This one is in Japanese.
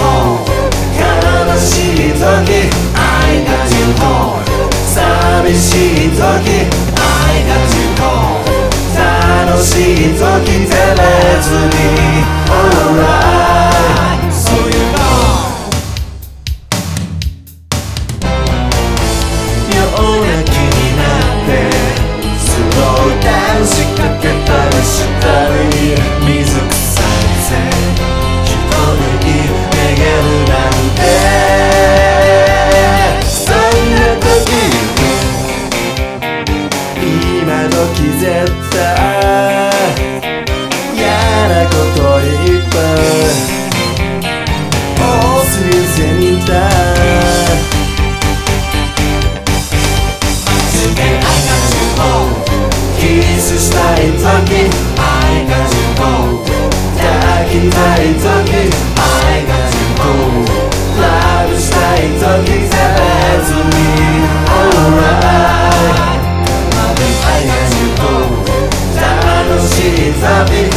も。悲しい時愛が重厚寂しい時愛が重厚時絶対嫌なこといっぱいもう自然だキスしたい時 I got you home 抱きたい時 I got you go ラブしたい時 saber